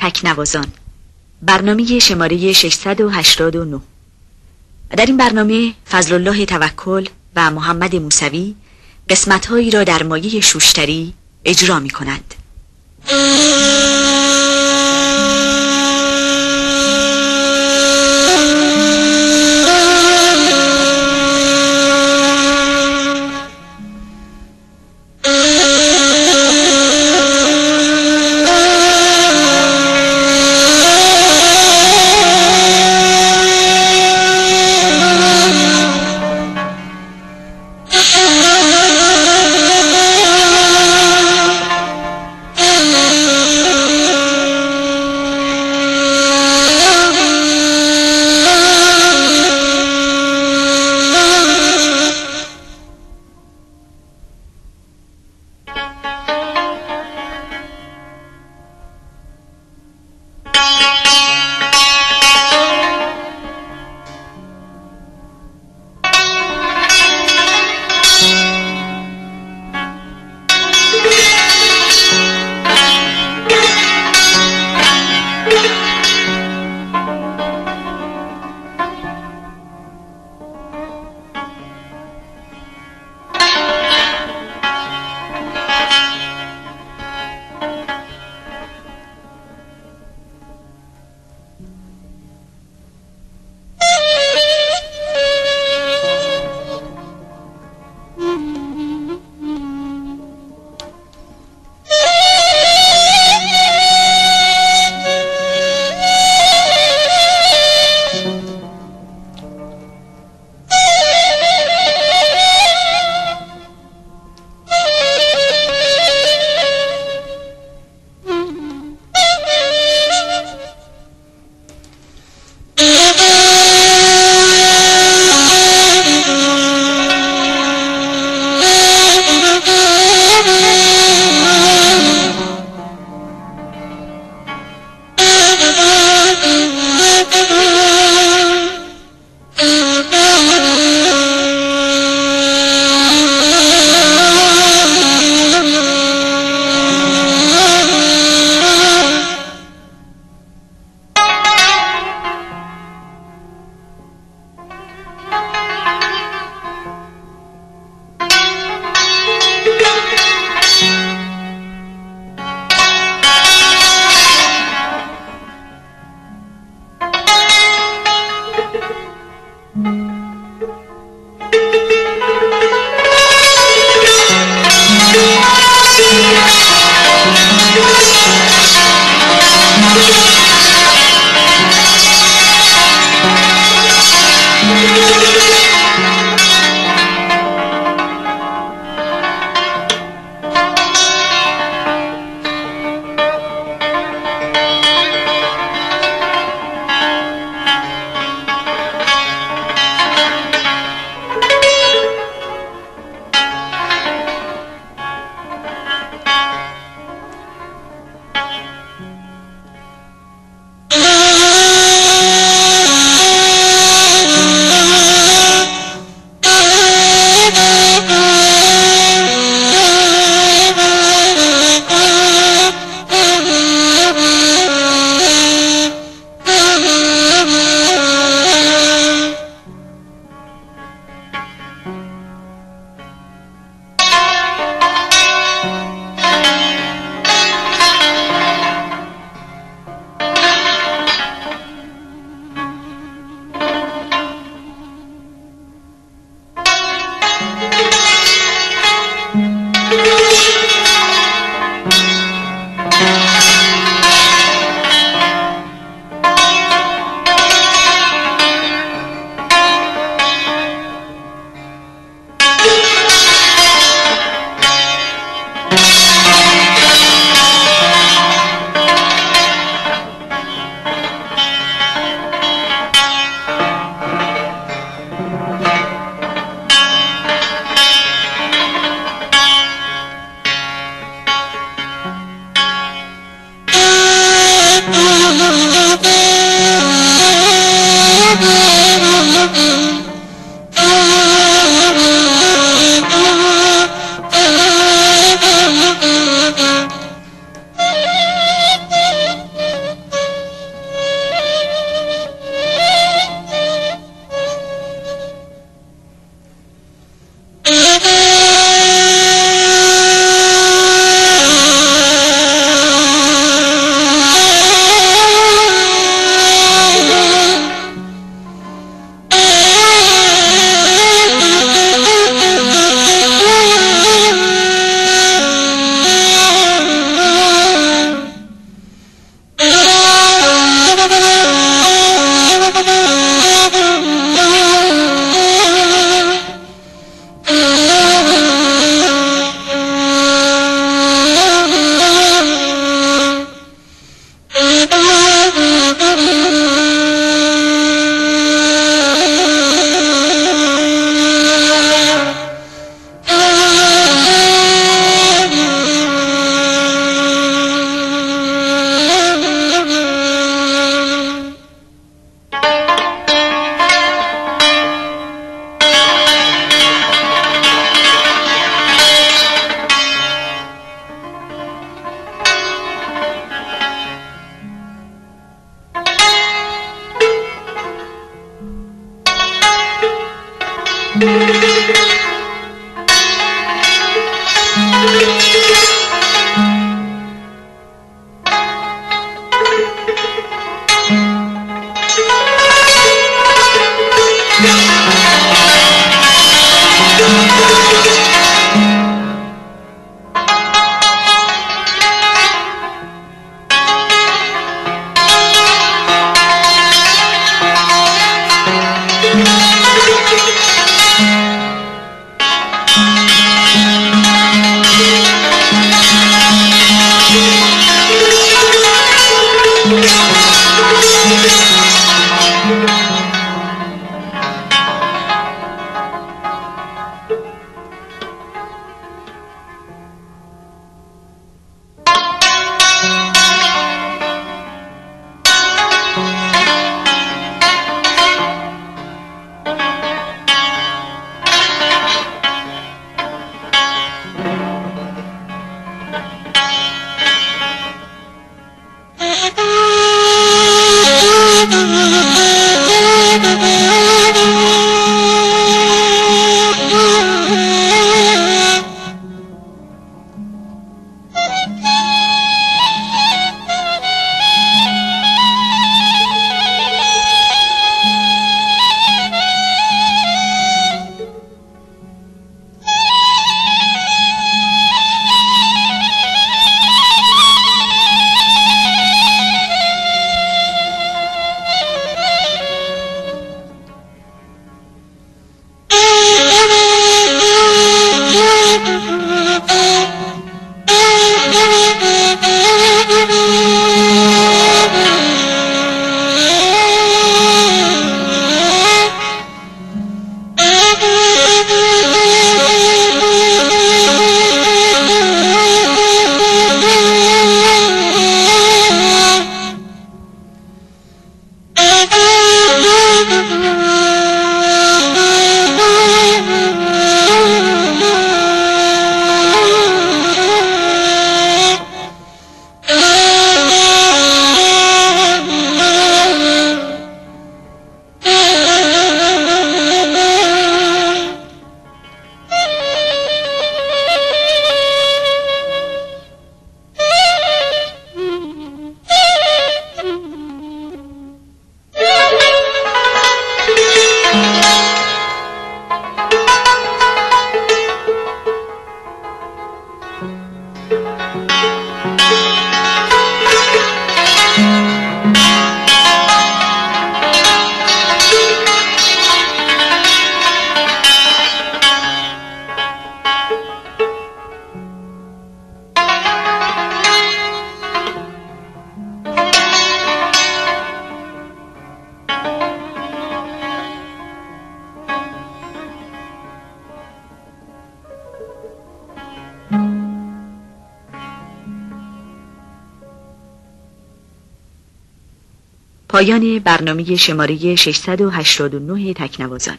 تکنوازان برنامه شماره 689 در این برنامه فضل الله توکل و محمد موسوی قسمتهایی را در مایه شوشتری اجرا می کنند. پایان برنامه شماره 689 تکنوازان.